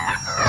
Yeah.